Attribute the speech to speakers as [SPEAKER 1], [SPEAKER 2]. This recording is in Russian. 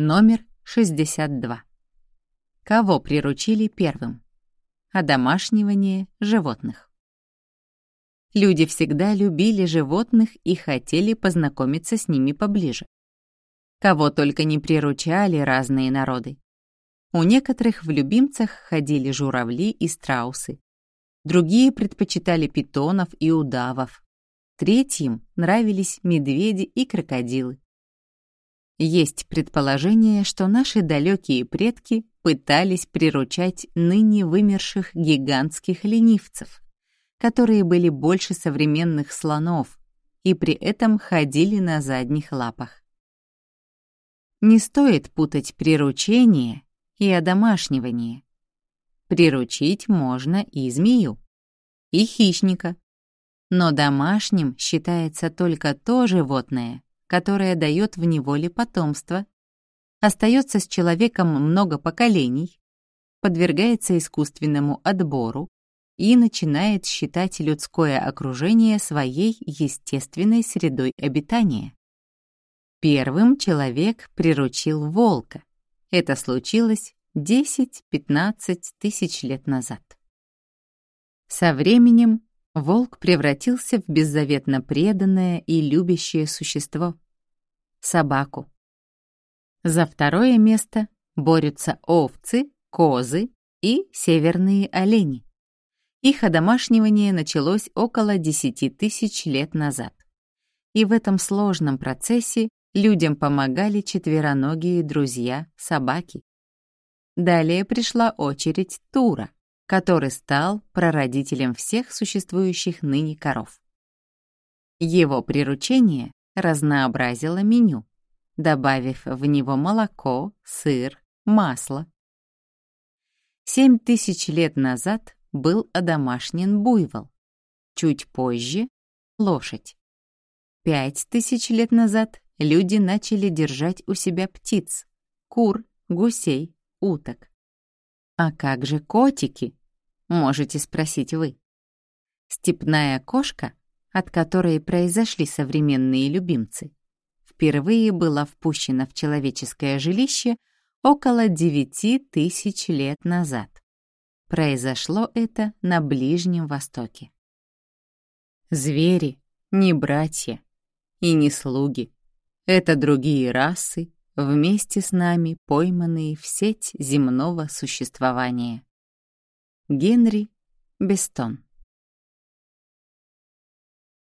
[SPEAKER 1] Номер 62. Кого приручили первым? Одомашнивание животных. Люди всегда любили животных и хотели познакомиться с ними поближе. Кого только не приручали разные народы. У некоторых в любимцах ходили журавли и страусы. Другие предпочитали питонов и удавов. Третьим нравились медведи и крокодилы. Есть предположение, что наши далекие предки пытались приручать ныне вымерших гигантских ленивцев, которые были больше современных слонов и при этом ходили на задних лапах. Не стоит путать приручение и одомашнивание. Приручить можно и змею, и хищника. Но домашним считается только то животное, которая дает в неволе потомство, остается с человеком много поколений, подвергается искусственному отбору и начинает считать людское окружение своей естественной средой обитания. Первым человек приручил волка. Это случилось 10-15 тысяч лет назад. Со временем волк превратился в беззаветно преданное и любящее существо — собаку. За второе место борются овцы, козы и северные олени. Их одомашнивание началось около 10 тысяч лет назад. И в этом сложном процессе людям помогали четвероногие друзья собаки. Далее пришла очередь Тура — который стал прародителем всех существующих ныне коров. Его приручение разнообразило меню, добавив в него молоко, сыр, масло. Семь тысяч лет назад был одомашнен буйвол, чуть позже — лошадь. Пять тысяч лет назад люди начали держать у себя птиц, кур, гусей, уток. А как же котики? можете спросить вы. Степная кошка, от которой произошли современные любимцы, впервые была впущена в человеческое жилище около 9 тысяч лет назад. Произошло это на Ближнем Востоке. Звери не братья и не слуги. Это другие расы, вместе с нами пойманные в сеть земного существования. Генри Бестон